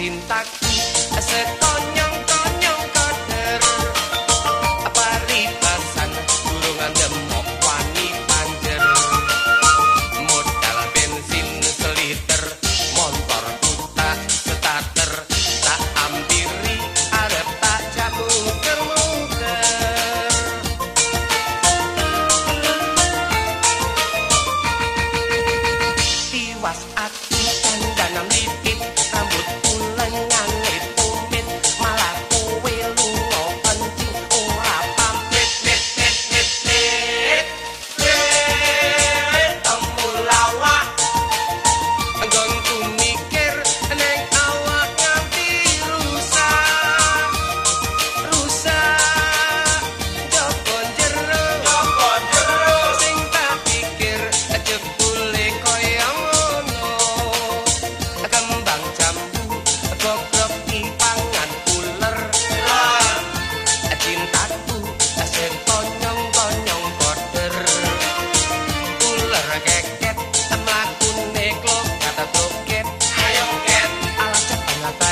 cintaku sekonyong